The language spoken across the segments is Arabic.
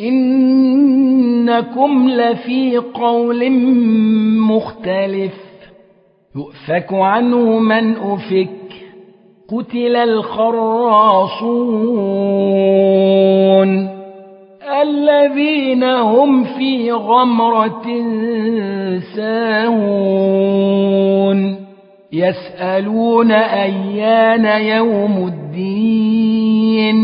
إنكم لفي قول مختلف. يؤفك عنه من أفك. قتل الخراصون. الذين هم في غمرة ساهون. يسألون أيان يوم الدين.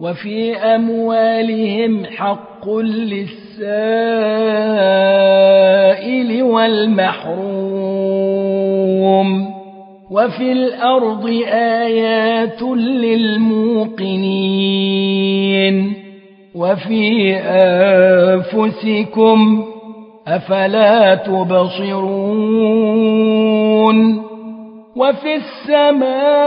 وفي أموالهم حق للسائل والمحروم وفي الأرض آيات للموقنين وفي أنفسكم أفلا تبصرون وفي السماء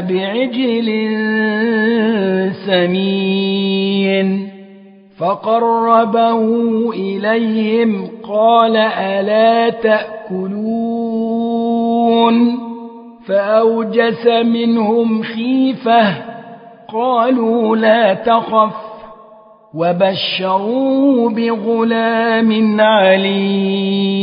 بعجل سمين فقربه إليهم قال ألا تأكلون فأوجس منهم خيفة قالوا لا تخف وبشروه بغلام عليم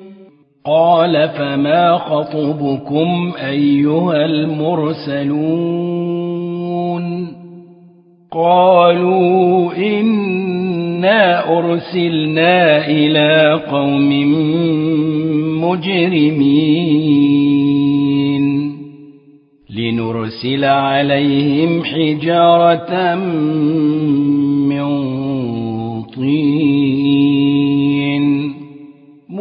قال فما خطبكم أيها المرسلون قالوا إنا أرسلنا إلى قوم مجرمين لنرسل عليهم حجارة من طين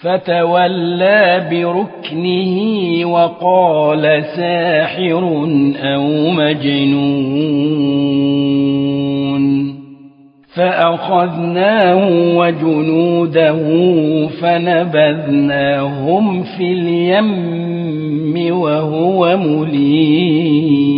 فتولى بركنه وقال ساحر أو مجنون. فأخذناه وجنوده فنبذناهم في اليم وهو مليم.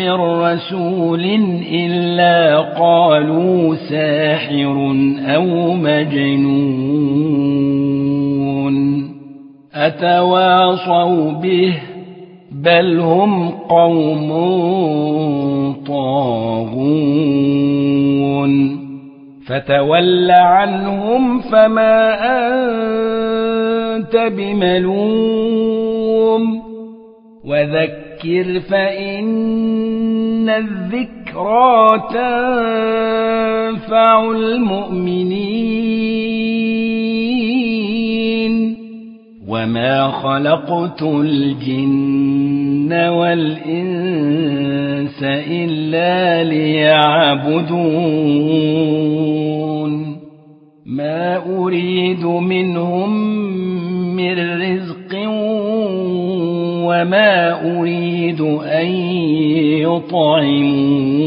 من رسول إلا قالوا ساحر أو مجنون أتواصوا به بل هم قوم طاغون فتول عنهم فما أنت بملوم وذكر فإن الذكرى تنفع المؤمنين وما خلقت الجن والإنس إلا ليعبدون ما أريد منهم من رزق وما أريد أن يطعمون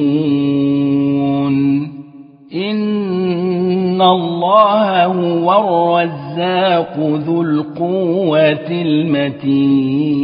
إن الله هو الرزاق ذو القوة المتين